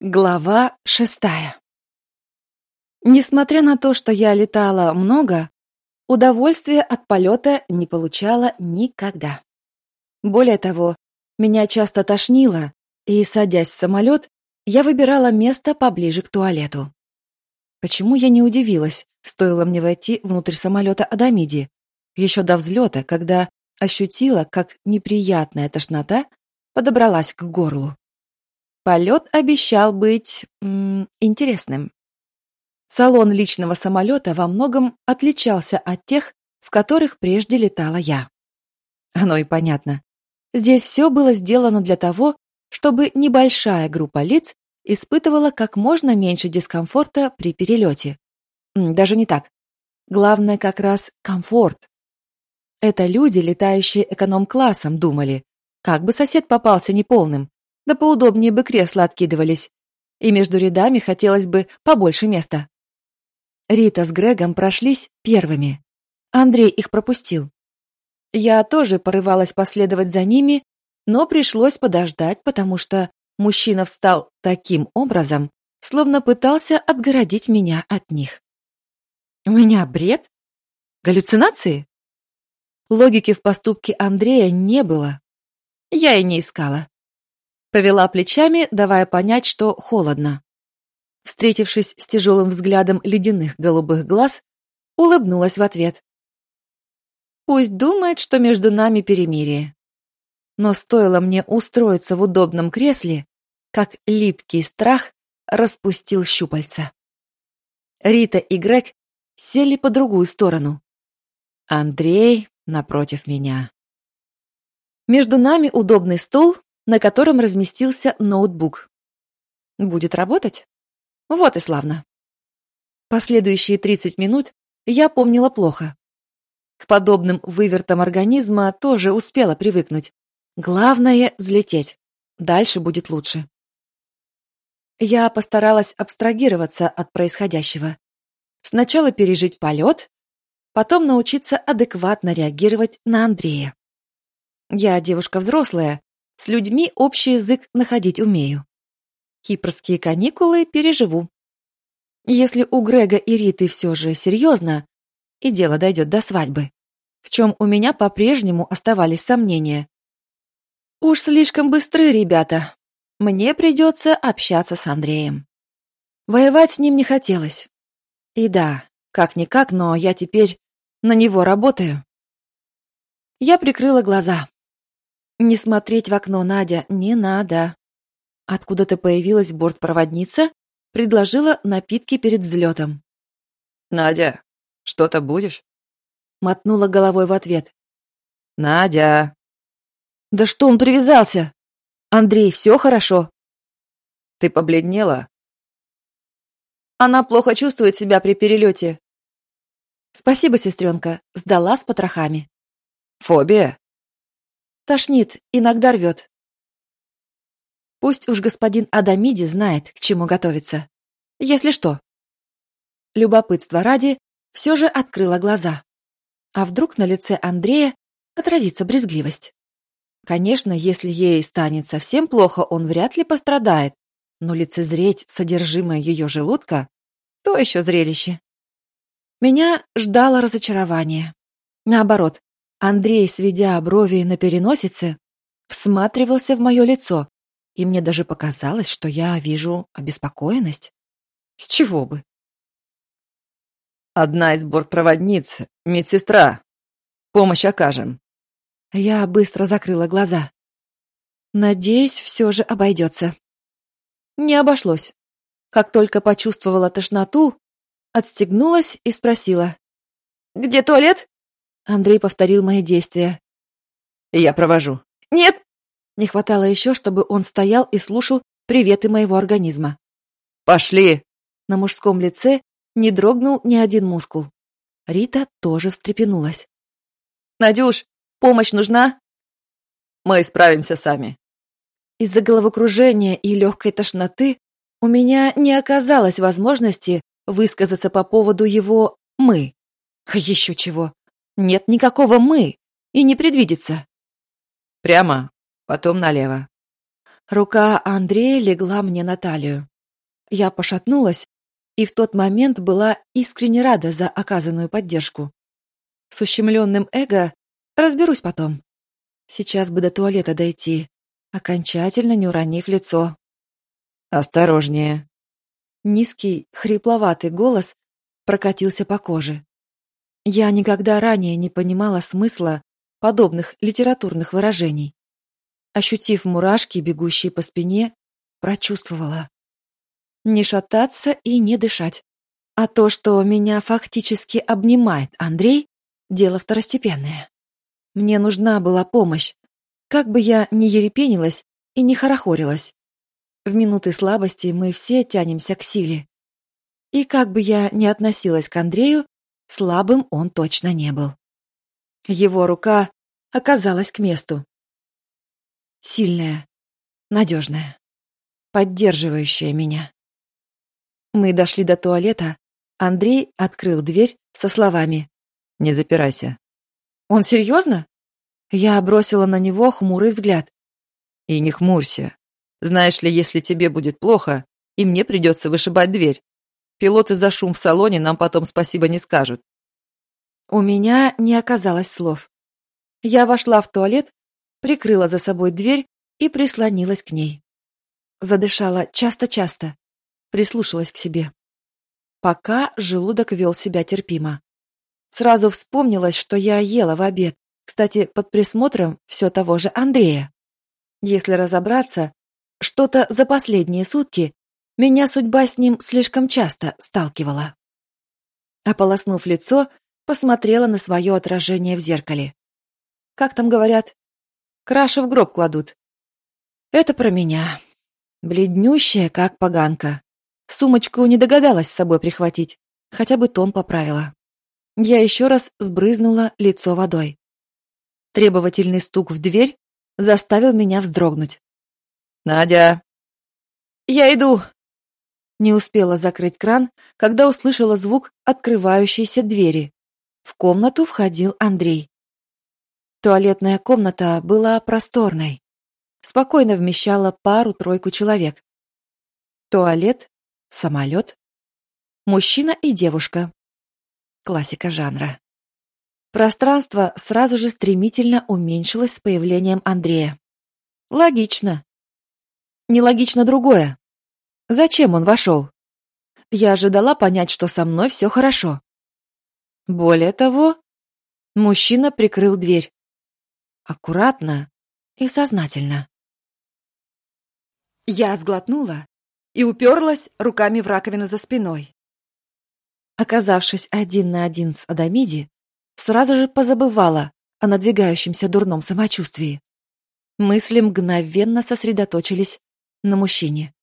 Глава шестая Несмотря на то, что я летала много, удовольствия от полета не получала никогда. Более того, меня часто тошнило, и, садясь в самолет, я выбирала место поближе к туалету. Почему я не удивилась, стоило мне войти внутрь самолета Адамиди, еще до взлета, когда ощутила, как неприятная тошнота подобралась к горлу. Полет обещал быть интересным. Салон личного самолета во многом отличался от тех, в которых прежде летала я. Оно и понятно. Здесь все было сделано для того, чтобы небольшая группа лиц испытывала как можно меньше дискомфорта при перелете. Даже не так. Главное как раз комфорт. Это люди, летающие эконом-классом, думали, как бы сосед попался неполным, да поудобнее бы кресла откидывались. И между рядами хотелось бы побольше места. Рита с Грегом прошлись первыми. Андрей их пропустил. Я тоже порывалась последовать за ними, но пришлось подождать, потому что мужчина встал таким образом, словно пытался отгородить меня от них. У меня бред? Галлюцинации? Логики в поступке Андрея не было. Я и не искала. Повела плечами, давая понять, что холодно. Встретившись с тяжелым взглядом ледяных голубых глаз, улыбнулась в ответ. Пусть думает, что между нами перемирие. Но стоило мне устроиться в удобном кресле, как липкий страх распустил щупальца. Рита и Грег сели по другую сторону. Андрей напротив меня. Между нами удобный стол на котором разместился ноутбук. Будет работать? Вот и славно. Последующие 30 минут я помнила плохо. К подобным вывертам организма тоже успела привыкнуть. Главное — взлететь. Дальше будет лучше. Я постаралась абстрагироваться от происходящего. Сначала пережить полет, потом научиться адекватно реагировать на Андрея. Я девушка взрослая, с людьми общий язык находить умею. Кипрские каникулы переживу. Если у Грега и Риты все же серьезно, и дело дойдет до свадьбы, в чем у меня по-прежнему оставались сомнения. Уж слишком быстры ребята. Мне придется общаться с Андреем. Воевать с ним не хотелось. И да, как-никак, но я теперь на него работаю. Я прикрыла глаза. Не смотреть в окно, Надя, не надо. Откуда-то появилась бортпроводница, предложила напитки перед взлетом. «Надя, что-то будешь?» Мотнула головой в ответ. «Надя!» «Да что он привязался? Андрей, все хорошо?» «Ты побледнела?» «Она плохо чувствует себя при перелете». «Спасибо, сестренка, сдала с потрохами». «Фобия?» Тошнит, иногда рвет. Пусть уж господин Адамиди знает, к чему готовиться. Если что. Любопытство ради все же открыла глаза. А вдруг на лице Андрея отразится брезгливость? Конечно, если ей станет совсем плохо, он вряд ли пострадает, но лицезреть содержимое ее желудка — то еще зрелище. Меня ждало разочарование. Наоборот, Андрей, сведя брови на переносице, всматривался в мое лицо, и мне даже показалось, что я вижу обеспокоенность. С чего бы? Одна из бортпроводниц, медсестра. Помощь окажем. Я быстро закрыла глаза. Надеюсь, все же обойдется. Не обошлось. Как только почувствовала тошноту, отстегнулась и спросила. «Где туалет?» Андрей повторил мои действия. «Я провожу». «Нет!» Не хватало еще, чтобы он стоял и слушал приветы моего организма. «Пошли!» На мужском лице не дрогнул ни один мускул. Рита тоже встрепенулась. «Надюш, помощь нужна?» «Мы справимся сами». Из-за головокружения и легкой тошноты у меня не оказалось возможности высказаться по поводу его «мы». Еще чего. Нет никакого «мы» и не предвидится. Прямо, потом налево. Рука Андрея легла мне на талию. Я пошатнулась и в тот момент была искренне рада за оказанную поддержку. С ущемленным эго разберусь потом. Сейчас бы до туалета дойти, окончательно не уронив лицо. «Осторожнее». Низкий, хрипловатый голос прокатился по коже. Я никогда ранее не понимала смысла подобных литературных выражений. Ощутив мурашки, бегущие по спине, прочувствовала. Не шататься и не дышать. А то, что меня фактически обнимает Андрей, дело второстепенное. Мне нужна была помощь. Как бы я ни ерепенилась и не хорохорилась. В минуты слабости мы все тянемся к силе. И как бы я ни относилась к Андрею, слабым он точно не был. Его рука оказалась к месту. Сильная, надежная, поддерживающая меня. Мы дошли до туалета. Андрей открыл дверь со словами «Не запирайся». «Он серьезно?» Я бросила на него хмурый взгляд. «И не хмурься. Знаешь ли, если тебе будет плохо, и мне придется вышибать дверь. Пилоты за шум в салоне нам потом спасибо не скажут». У меня не оказалось слов. Я вошла в туалет, прикрыла за собой дверь и прислонилась к ней. Задышала часто-часто, прислушалась к себе. Пока желудок вел себя терпимо. Сразу вспомнилось, что я ела в обед, кстати, под присмотром все того же Андрея. Если разобраться, что-то за последние сутки меня судьба с ним слишком часто сталкивала. Ополоснув лицо, посмотрела на свое отражение в зеркале. Как там говорят? Краши в гроб кладут. Это про меня. Бледнющая, как поганка. Сумочку не догадалась с собой прихватить. Хотя бы тон поправила. Я еще раз сбрызнула лицо водой. Требовательный стук в дверь заставил меня вздрогнуть. «Надя!» «Я иду!» Не успела закрыть кран, когда услышала звук открывающейся двери. В комнату входил Андрей. Туалетная комната была просторной. Спокойно вмещала пару-тройку человек. Туалет, самолет, мужчина и девушка. Классика жанра. Пространство сразу же стремительно уменьшилось с появлением Андрея. Логично. Нелогично другое. Зачем он вошел? Я ожидала понять, что со мной все хорошо. Более того, мужчина прикрыл дверь. Аккуратно и сознательно. Я сглотнула и уперлась руками в раковину за спиной. Оказавшись один на один с Адамиди, сразу же позабывала о надвигающемся дурном самочувствии. Мысли мгновенно сосредоточились на мужчине.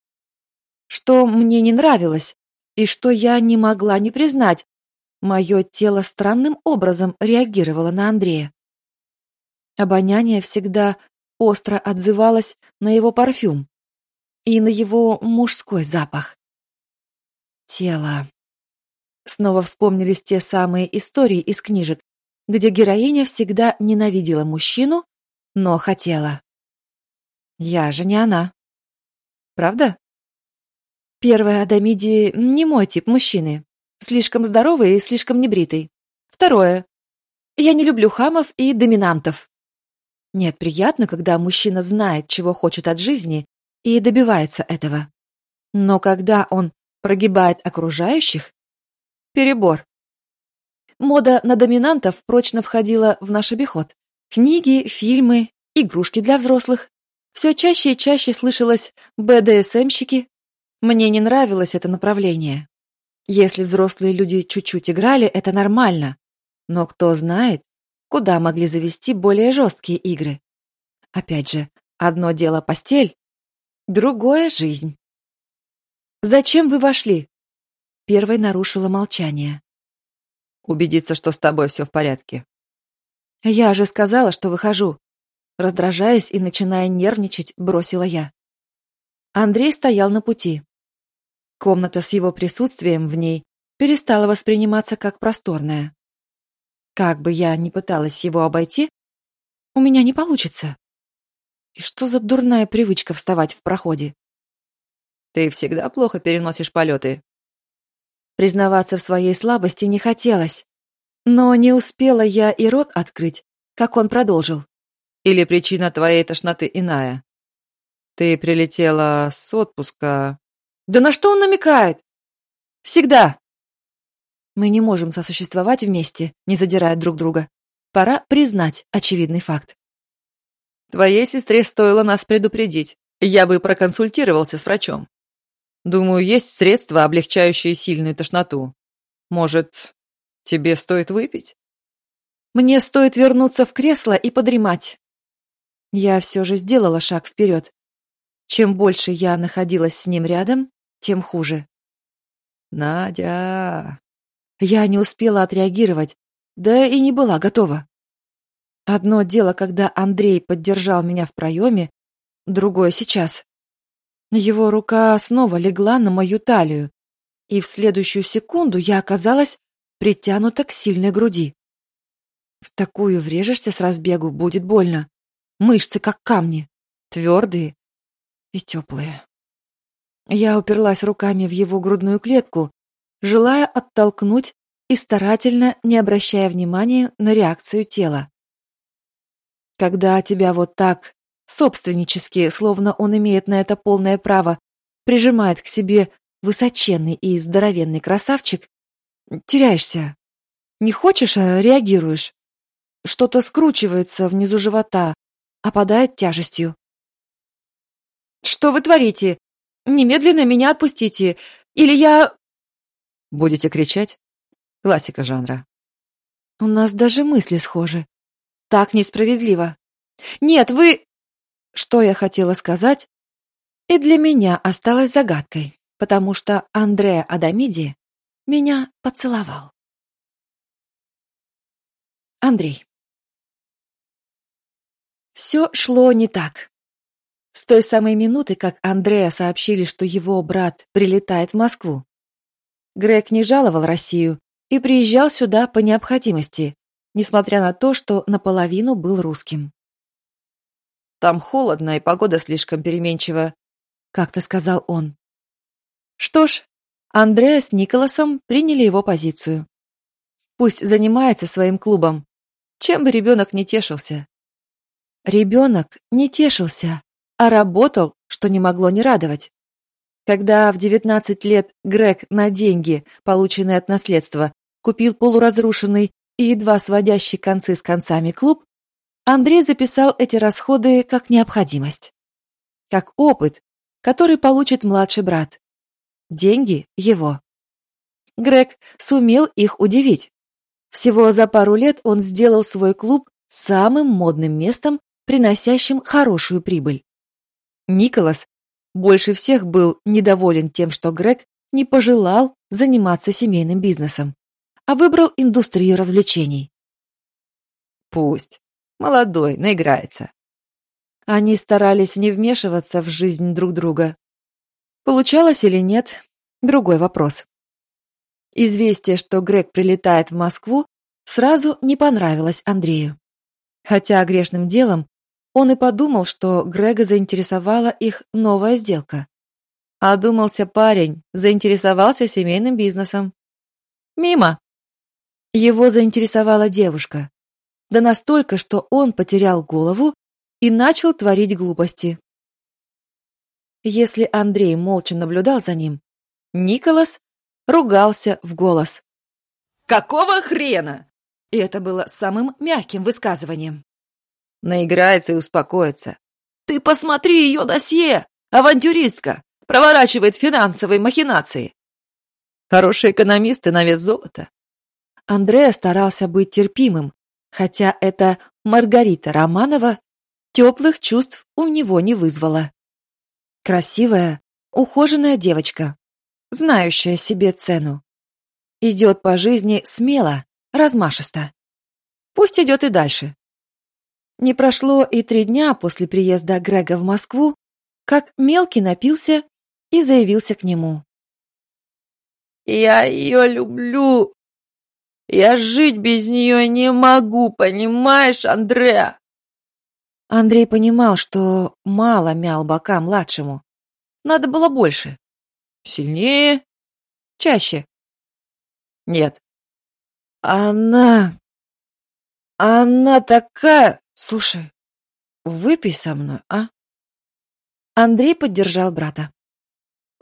Что мне не нравилось и что я не могла не признать, мое тело странным образом реагировало на Андрея. Обоняние всегда остро отзывалось на его парфюм и на его мужской запах. Тело. Снова вспомнились те самые истории из книжек, где героиня всегда ненавидела мужчину, но хотела. Я же не она. Правда? Первая Адамиди не мой тип мужчины. Слишком здоровый и слишком небритый. Второе. Я не люблю хамов и доминантов. Нет, приятно, когда мужчина знает, чего хочет от жизни и добивается этого. Но когда он прогибает окружающих, перебор. Мода на доминантов прочно входила в наш обиход. Книги, фильмы, игрушки для взрослых. Все чаще и чаще слышалось БДСМщики. Мне не нравилось это направление. Если взрослые люди чуть-чуть играли, это нормально. Но кто знает, куда могли завести более жесткие игры. Опять же, одно дело постель, другое — жизнь. «Зачем вы вошли?» Первой нарушила молчание. «Убедиться, что с тобой все в порядке». «Я же сказала, что выхожу». Раздражаясь и начиная нервничать, бросила я. Андрей стоял на пути. Комната с его присутствием в ней перестала восприниматься как просторная. Как бы я ни пыталась его обойти, у меня не получится. И что за дурная привычка вставать в проходе? Ты всегда плохо переносишь полеты. Признаваться в своей слабости не хотелось. Но не успела я и рот открыть, как он продолжил. Или причина твоей тошноты иная? Ты прилетела с отпуска. Да на что он намекает? Всегда. Мы не можем сосуществовать вместе, не задирая друг друга. Пора признать очевидный факт. Твоей сестре стоило нас предупредить. Я бы проконсультировался с врачом. Думаю, есть средства, облегчающие сильную тошноту. Может, тебе стоит выпить? Мне стоит вернуться в кресло и подремать. Я все же сделала шаг вперед. Чем больше я находилась с ним рядом, тем хуже. Надя. Я не успела отреагировать, да и не была готова. Одно дело, когда Андрей поддержал меня в проеме, другое сейчас. Его рука снова легла на мою талию, и в следующую секунду я оказалась притянута к сильной груди. В такую врежешься с разбегу, будет больно. Мышцы как камни, твердые и теплые. Я уперлась руками в его грудную клетку, желая оттолкнуть и старательно не обращая внимания на реакцию тела. Когда тебя вот так, собственнически, словно он имеет на это полное право, прижимает к себе высоченный и здоровенный красавчик, теряешься. Не хочешь, а реагируешь. Что-то скручивается внизу живота, опадает тяжестью. «Что вы творите? Немедленно меня отпустите, или я...» «Будете кричать?» Классика жанра. «У нас даже мысли схожи. Так несправедливо. Нет, вы...» Что я хотела сказать, и для меня осталось загадкой, потому что Андреа Адамиди меня поцеловал. Андрей. Все шло не так. С той самой минуты, как Андреа сообщили, что его брат прилетает в Москву. Грег не жаловал Россию и приезжал сюда по необходимости, несмотря на то, что наполовину был русским. «Там холодно, и погода слишком переменчива», — как-то сказал он. Что ж, Андреа с Николасом приняли его позицию. Пусть занимается своим клубом, чем бы ребенок не тешился. Ребенок не тешился, а работал, что не могло не радовать. Когда в 19 лет Грег на деньги, полученные от наследства, купил полуразрушенный и едва сводящий концы с концами клуб, Андрей записал эти расходы как необходимость. Как опыт, который получит младший брат. Деньги его. Грег сумел их удивить. Всего за пару лет он сделал свой клуб самым модным местом приносящим хорошую прибыль. Николас больше всех был недоволен тем, что Грег не пожелал заниматься семейным бизнесом, а выбрал индустрию развлечений. Пусть. Молодой, наиграется. Они старались не вмешиваться в жизнь друг друга. Получалось или нет – другой вопрос. Известие, что Грег прилетает в Москву, сразу не понравилось Андрею. Хотя грешным делом он и подумал, что Грега заинтересовала их новая сделка. Одумался парень, заинтересовался семейным бизнесом. Мимо. Его заинтересовала девушка. Да настолько, что он потерял голову и начал творить глупости. Если Андрей молча наблюдал за ним, Николас ругался в голос. «Какого хрена?» И это было самым мягким высказыванием. Наиграется и успокоится. «Ты посмотри ее досье! Авантюристка! Проворачивает финансовые махинации!» Хорошие экономисты на вес золота. Андреа старался быть терпимым, хотя это Маргарита Романова теплых чувств у него не вызвала. Красивая, ухоженная девочка, знающая себе цену. Идет по жизни смело, размашисто. Пусть идет и дальше. Не прошло и три дня после приезда Грега в Москву, как мелкий напился и заявился к нему. «Я ее люблю. Я жить без нее не могу, понимаешь, Андреа?» Андрей понимал, что мало мял бока младшему. Надо было больше. Сильнее? Чаще. Нет. Она... Она такая... Слушай, выпей со мной, а? Андрей поддержал брата.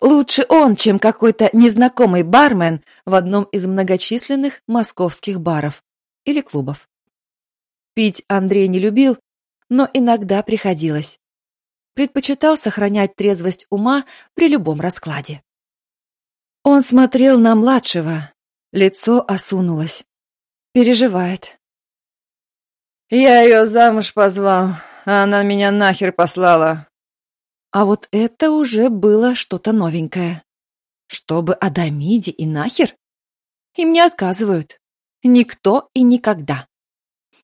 Лучше он, чем какой-то незнакомый бармен в одном из многочисленных московских баров или клубов. Пить Андрей не любил, но иногда приходилось. Предпочитал сохранять трезвость ума при любом раскладе. Он смотрел на младшего, лицо осунулось. Переживает. Я ее замуж позвал, а она меня нахер послала. А вот это уже было что-то новенькое. Чтобы Адамиде и нахер? Им не отказывают. Никто и никогда.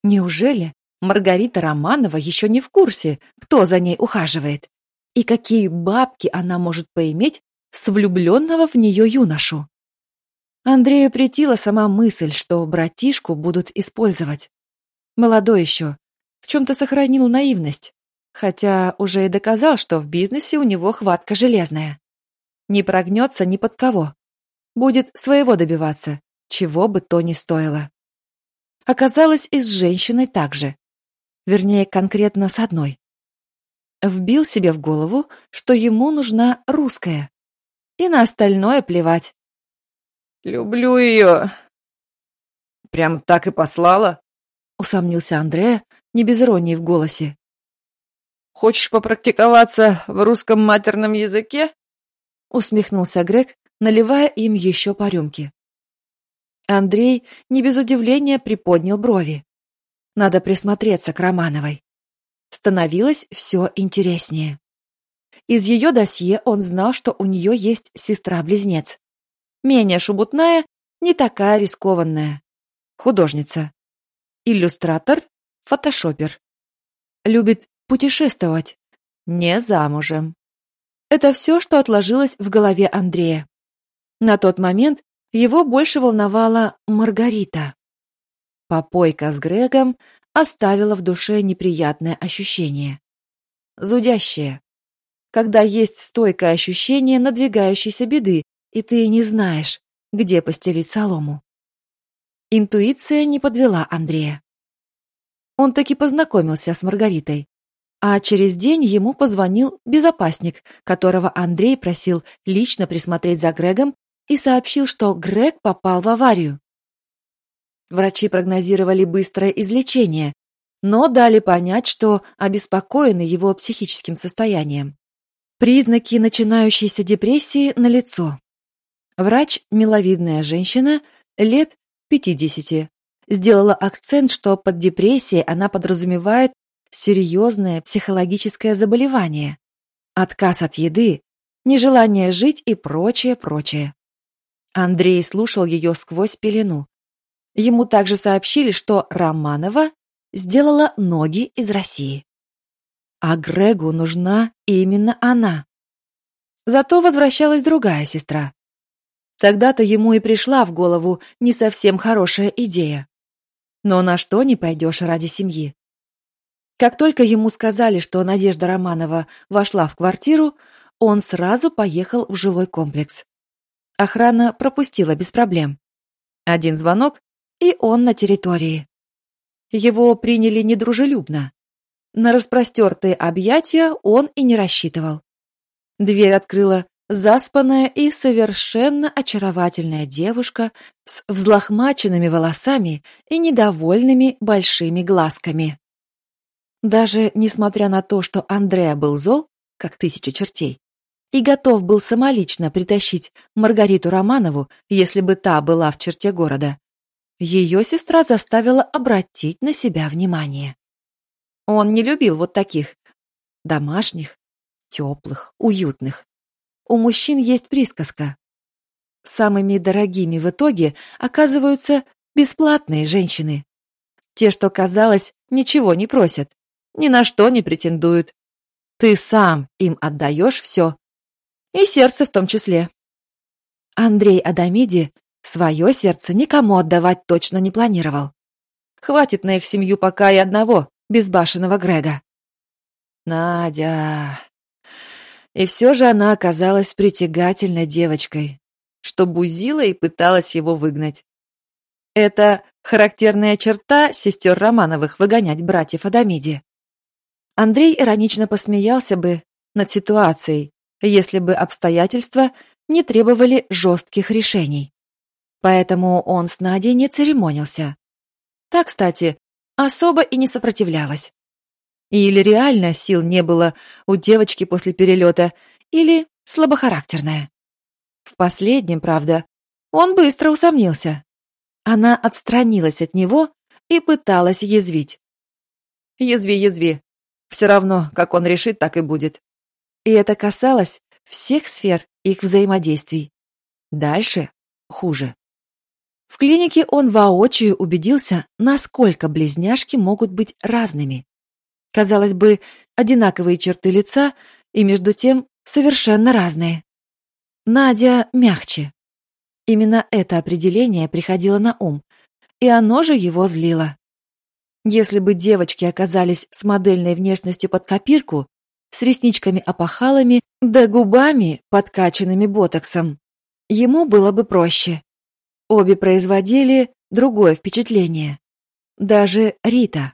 Неужели Маргарита Романова еще не в курсе, кто за ней ухаживает? И какие бабки она может поиметь с влюбленного в нее юношу? Андрею претила сама мысль, что братишку будут использовать. Молодой еще, в чем-то сохранил наивность хотя уже и доказал, что в бизнесе у него хватка железная. Не прогнется ни под кого. Будет своего добиваться, чего бы то ни стоило. Оказалось, и с женщиной так же. Вернее, конкретно с одной. Вбил себе в голову, что ему нужна русская. И на остальное плевать. «Люблю ее!» «Прям так и послала?» Усомнился Андрея, не без иронии в голосе. Хочешь попрактиковаться в русском матерном языке?» Усмехнулся Грег, наливая им еще по рюмке. Андрей не без удивления приподнял брови. Надо присмотреться к Романовой. Становилось все интереснее. Из ее досье он знал, что у нее есть сестра-близнец. Менее шубутная, не такая рискованная. Художница. Иллюстратор, фотошопер. Любит путешествовать, не замужем. Это все, что отложилось в голове Андрея. На тот момент его больше волновала Маргарита. Попойка с Грегом оставила в душе неприятное ощущение. Зудящее. Когда есть стойкое ощущение надвигающейся беды, и ты не знаешь, где постелить солому. Интуиция не подвела Андрея. Он таки познакомился с Маргаритой. А через день ему позвонил безопасник, которого Андрей просил лично присмотреть за Грегом и сообщил, что Грег попал в аварию. Врачи прогнозировали быстрое излечение, но дали понять, что обеспокоены его психическим состоянием. Признаки начинающейся депрессии налицо. Врач, миловидная женщина, лет 50, сделала акцент, что под депрессией она подразумевает серьезное психологическое заболевание, отказ от еды, нежелание жить и прочее, прочее. Андрей слушал ее сквозь пелену. Ему также сообщили, что Романова сделала ноги из России. А Грегу нужна именно она. Зато возвращалась другая сестра. Тогда-то ему и пришла в голову не совсем хорошая идея. Но на что не пойдешь ради семьи? Как только ему сказали, что Надежда Романова вошла в квартиру, он сразу поехал в жилой комплекс. Охрана пропустила без проблем. Один звонок, и он на территории. Его приняли недружелюбно. На распростертые объятия он и не рассчитывал. Дверь открыла заспанная и совершенно очаровательная девушка с взлохмаченными волосами и недовольными большими глазками. Даже несмотря на то, что Андреа был зол, как тысяча чертей, и готов был самолично притащить Маргариту Романову, если бы та была в черте города, ее сестра заставила обратить на себя внимание. Он не любил вот таких домашних, теплых, уютных. У мужчин есть присказка. Самыми дорогими в итоге оказываются бесплатные женщины. Те, что, казалось, ничего не просят, ни на что не претендуют. Ты сам им отдаешь все. И сердце в том числе. Андрей Адамиди свое сердце никому отдавать точно не планировал. Хватит на их семью пока и одного, безбашенного Грега. Надя. И все же она оказалась притягательной девочкой, что бузила и пыталась его выгнать. Это характерная черта сестер Романовых выгонять братьев Адамиди. Андрей иронично посмеялся бы над ситуацией, если бы обстоятельства не требовали жестких решений. Поэтому он с Надей не церемонился. Так, кстати, особо и не сопротивлялась. Или реально сил не было у девочки после перелета, или слабохарактерная. В последнем, правда, он быстро усомнился. Она отстранилась от него и пыталась язвить. «Язви, язви. Все равно, как он решит, так и будет». И это касалось всех сфер их взаимодействий. Дальше хуже. В клинике он воочию убедился, насколько близняшки могут быть разными. Казалось бы, одинаковые черты лица и между тем совершенно разные. Надя мягче. Именно это определение приходило на ум, и оно же его злило. Если бы девочки оказались с модельной внешностью под копирку, с ресничками-опахалами да губами, подкачанными ботоксом, ему было бы проще. Обе производили другое впечатление. Даже Рита.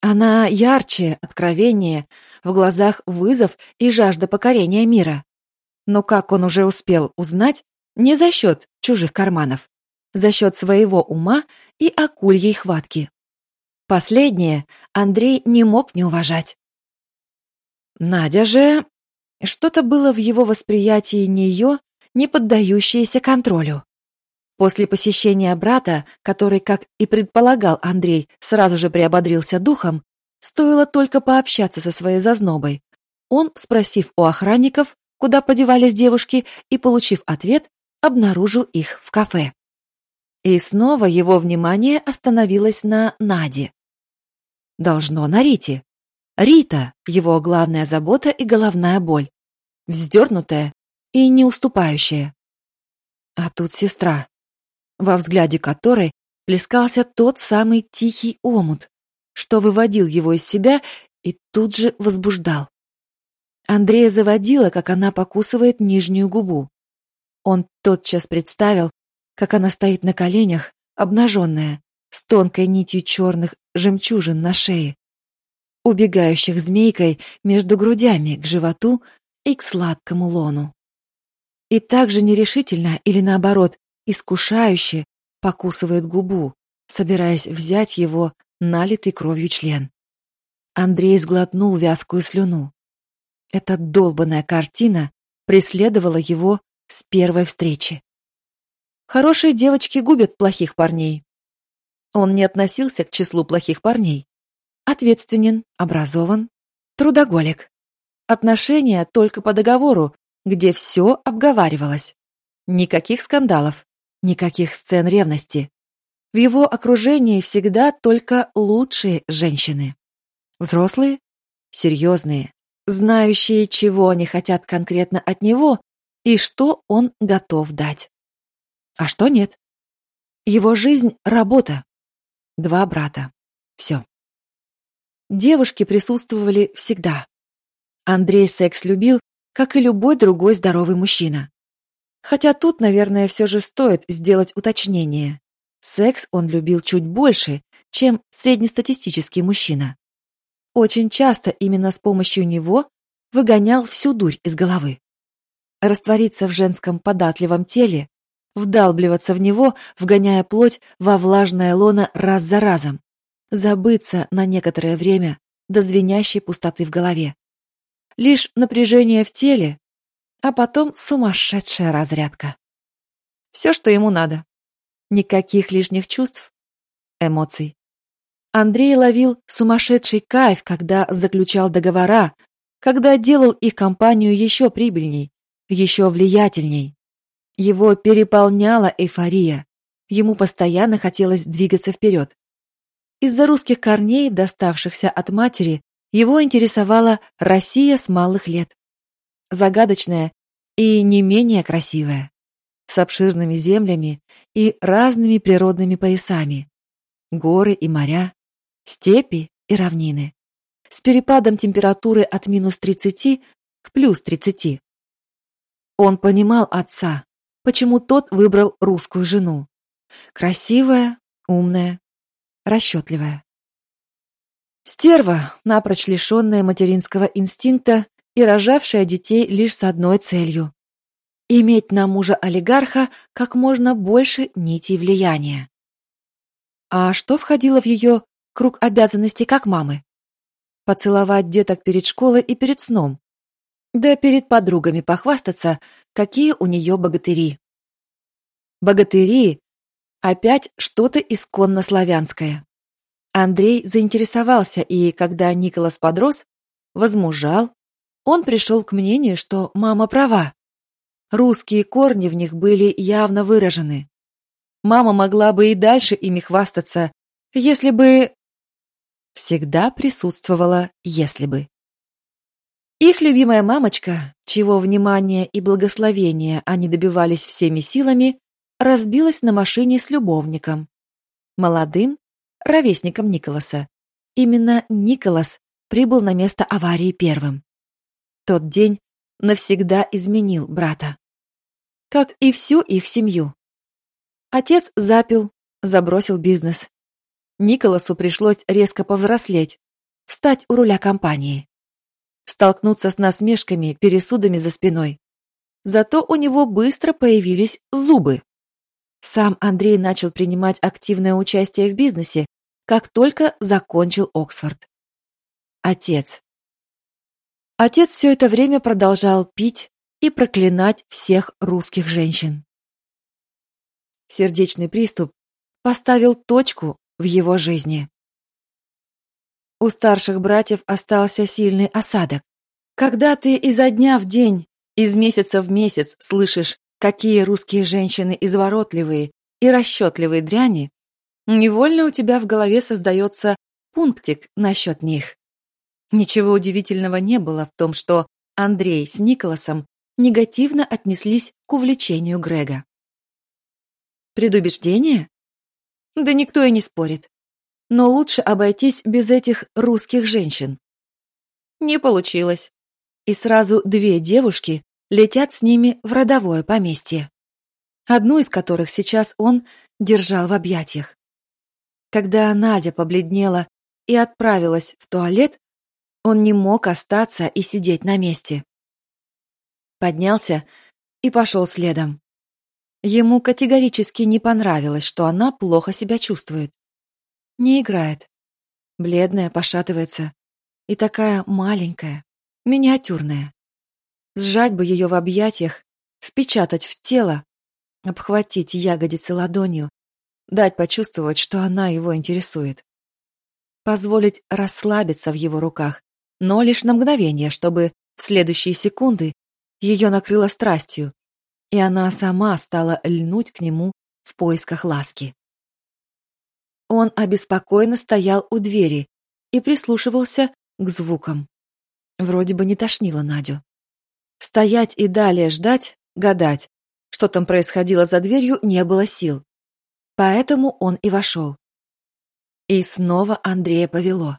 Она ярче, откровеннее, в глазах вызов и жажда покорения мира. Но как он уже успел узнать, не за счет чужих карманов, за счет своего ума и акульей хватки. Последнее Андрей не мог не уважать. Надя же... Что-то было в его восприятии нее, не поддающееся контролю. После посещения брата, который, как и предполагал Андрей, сразу же приободрился духом, стоило только пообщаться со своей зазнобой. Он, спросив у охранников, куда подевались девушки, и, получив ответ, обнаружил их в кафе. И снова его внимание остановилось на Наде. Должно на Рите. Рита — его главная забота и головная боль. Вздернутая и не уступающая. А тут сестра во взгляде которой плескался тот самый тихий омут, что выводил его из себя и тут же возбуждал. Андрея заводила, как она покусывает нижнюю губу. Он тотчас представил, как она стоит на коленях, обнаженная, с тонкой нитью черных жемчужин на шее, убегающих змейкой между грудями к животу и к сладкому лону. И также нерешительно или наоборот искушающе покусывает губу, собираясь взять его налитый кровью член. Андрей сглотнул вязкую слюну. Эта долбанная картина преследовала его с первой встречи. Хорошие девочки губят плохих парней. Он не относился к числу плохих парней. Ответственен, образован, трудоголик. Отношения только по договору, где все обговаривалось. Никаких скандалов. Никаких сцен ревности. В его окружении всегда только лучшие женщины. Взрослые, серьезные, знающие, чего они хотят конкретно от него и что он готов дать. А что нет? Его жизнь — работа. Два брата. Все. Девушки присутствовали всегда. Андрей секс любил, как и любой другой здоровый мужчина. Хотя тут, наверное, все же стоит сделать уточнение. Секс он любил чуть больше, чем среднестатистический мужчина. Очень часто именно с помощью него выгонял всю дурь из головы. Раствориться в женском податливом теле, вдалбливаться в него, вгоняя плоть во влажное лоно раз за разом, забыться на некоторое время до звенящей пустоты в голове. Лишь напряжение в теле, а потом сумасшедшая разрядка. Все, что ему надо. Никаких лишних чувств, эмоций. Андрей ловил сумасшедший кайф, когда заключал договора, когда делал их компанию еще прибыльней, еще влиятельней. Его переполняла эйфория. Ему постоянно хотелось двигаться вперед. Из-за русских корней, доставшихся от матери, его интересовала Россия с малых лет загадочная и не менее красивая, с обширными землями и разными природными поясами, горы и моря, степи и равнины. с перепадом температуры от минус 30 к плюс 30. Он понимал отца, почему тот выбрал русскую жену. Красивая, умная, расчетливая. Стерва, напрочь лишенная материнского инстинкта и рожавшая детей лишь с одной целью – иметь на мужа олигарха как можно больше нитей влияния. А что входило в ее круг обязанностей как мамы? Поцеловать деток перед школой и перед сном. Да перед подругами похвастаться, какие у нее богатыри. Богатыри – опять что-то исконно славянское. Андрей заинтересовался, и когда Николас подрос, возмужал, он пришел к мнению, что мама права. Русские корни в них были явно выражены. Мама могла бы и дальше ими хвастаться, если бы... Всегда присутствовала «если бы». Их любимая мамочка, чего внимания и благословения они добивались всеми силами, разбилась на машине с любовником. Молодым, ровесником Николаса. Именно Николас прибыл на место аварии первым. Тот день навсегда изменил брата. Как и всю их семью. Отец запил, забросил бизнес. Николасу пришлось резко повзрослеть, встать у руля компании. Столкнуться с насмешками, пересудами за спиной. Зато у него быстро появились зубы. Сам Андрей начал принимать активное участие в бизнесе, как только закончил Оксфорд. Отец. Отец все это время продолжал пить и проклинать всех русских женщин. Сердечный приступ поставил точку в его жизни. У старших братьев остался сильный осадок. Когда ты изо дня в день, из месяца в месяц слышишь, какие русские женщины изворотливые и расчетливые дряни, невольно у тебя в голове создается пунктик насчет них. Ничего удивительного не было в том, что Андрей с Николасом негативно отнеслись к увлечению Грега. Предубеждение? Да никто и не спорит. Но лучше обойтись без этих русских женщин. Не получилось. И сразу две девушки летят с ними в родовое поместье. Одну из которых сейчас он держал в объятиях. Когда Надя побледнела и отправилась в туалет, он не мог остаться и сидеть на месте. Поднялся и пошел следом. Ему категорически не понравилось, что она плохо себя чувствует. Не играет. Бледная, пошатывается. И такая маленькая, миниатюрная. Сжать бы ее в объятиях, впечатать в тело, обхватить ягодицы ладонью, дать почувствовать, что она его интересует. Позволить расслабиться в его руках, но лишь на мгновение, чтобы в следующие секунды ее накрыло страстью, и она сама стала льнуть к нему в поисках ласки. Он обеспокоенно стоял у двери и прислушивался к звукам. Вроде бы не тошнило Надю. Стоять и далее ждать, гадать, что там происходило за дверью, не было сил. Поэтому он и вошел. И снова Андрея повело.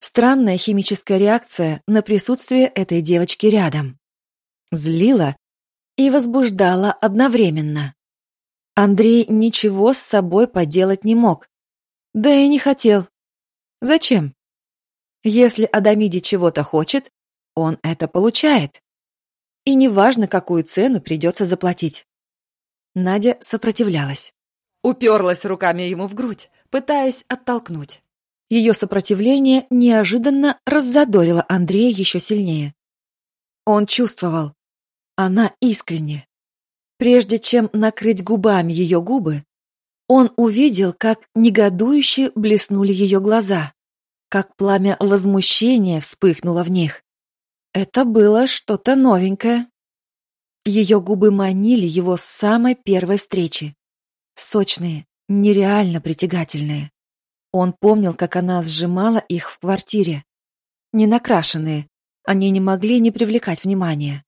Странная химическая реакция на присутствие этой девочки рядом. Злила и возбуждала одновременно. Андрей ничего с собой поделать не мог. Да и не хотел. Зачем? Если Адамиди чего-то хочет, он это получает. И неважно, какую цену придется заплатить. Надя сопротивлялась. Уперлась руками ему в грудь, пытаясь оттолкнуть. Ее сопротивление неожиданно раззадорило Андрея еще сильнее. Он чувствовал. Она искренне. Прежде чем накрыть губами ее губы, он увидел, как негодующе блеснули ее глаза, как пламя возмущения вспыхнуло в них. Это было что-то новенькое. Ее губы манили его с самой первой встречи. Сочные, нереально притягательные. Он помнил, как она сжимала их в квартире. Не накрашенные, они не могли не привлекать внимания.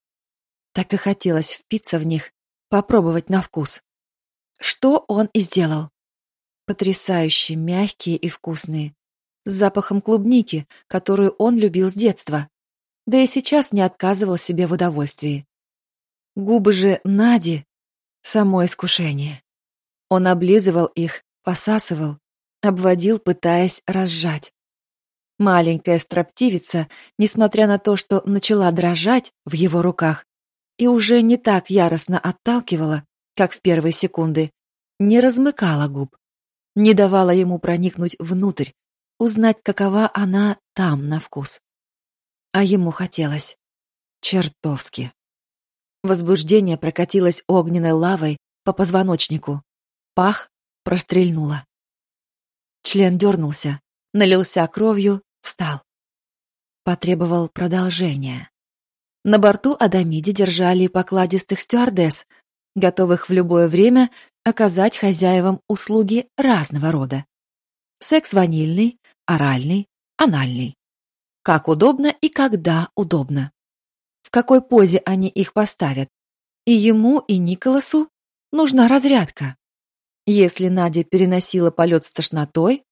Так и хотелось впиться в них, попробовать на вкус. Что он и сделал. Потрясающе мягкие и вкусные. с запахом клубники, которую он любил с детства. Да и сейчас не отказывал себе в удовольствии. Губы же Нади — само искушение. Он облизывал их, посасывал, обводил, пытаясь разжать. Маленькая строптивица, несмотря на то, что начала дрожать в его руках и уже не так яростно отталкивала, как в первые секунды, не размыкала губ, не давала ему проникнуть внутрь, узнать, какова она там на вкус. А ему хотелось. Чертовски. Возбуждение прокатилось огненной лавой по позвоночнику. Пах прострельнуло. Член дернулся, налился кровью, встал. Потребовал продолжения. На борту Адамиди держали покладистых стюардесс, готовых в любое время оказать хозяевам услуги разного рода. Секс ванильный, оральный, анальный. Как удобно и когда удобно. В какой позе они их поставят. И ему, и Николасу нужна разрядка. Если Надя переносила полет с тошнотой,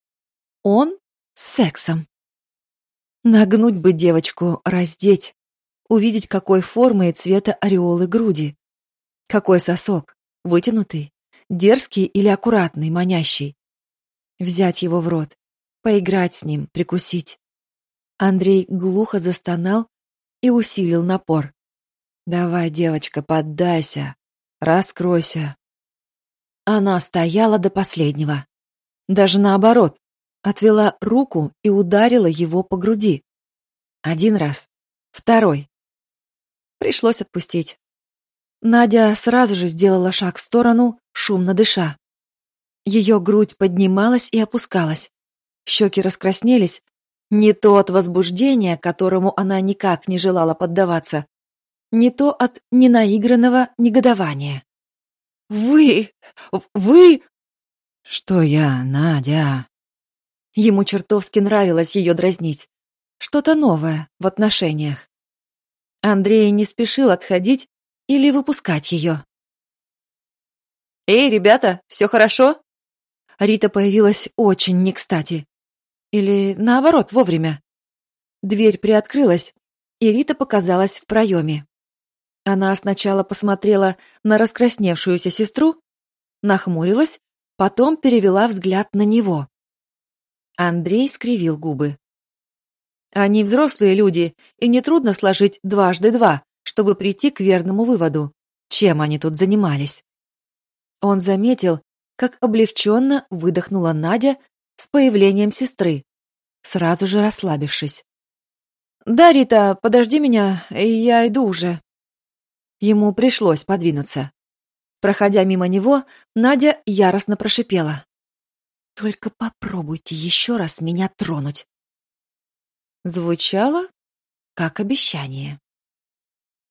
он с сексом. Нагнуть бы девочку, раздеть, увидеть, какой формы и цвета ореолы груди. Какой сосок, вытянутый, дерзкий или аккуратный, манящий. Взять его в рот, поиграть с ним, прикусить. Андрей глухо застонал и усилил напор. «Давай, девочка, поддайся, раскройся». Она стояла до последнего. Даже наоборот, отвела руку и ударила его по груди. Один раз, второй. Пришлось отпустить. Надя сразу же сделала шаг в сторону, шумно дыша. Ее грудь поднималась и опускалась. Щеки раскраснелись. Не то от возбуждения, которому она никак не желала поддаваться, не то от ненаигранного негодования. «Вы! Вы!» «Что я, Надя?» Ему чертовски нравилось ее дразнить. Что-то новое в отношениях. Андрей не спешил отходить или выпускать ее. «Эй, ребята, все хорошо?» Рита появилась очень не кстати. Или наоборот, вовремя. Дверь приоткрылась, и Рита показалась в проеме. Она сначала посмотрела на раскрасневшуюся сестру, нахмурилась, потом перевела взгляд на него. Андрей скривил губы. Они взрослые люди, и нетрудно сложить дважды два, чтобы прийти к верному выводу, чем они тут занимались. Он заметил, как облегченно выдохнула Надя с появлением сестры, сразу же расслабившись. «Да, Рита, подожди меня, я иду уже». Ему пришлось подвинуться. Проходя мимо него, Надя яростно прошипела. «Только попробуйте еще раз меня тронуть». Звучало как обещание.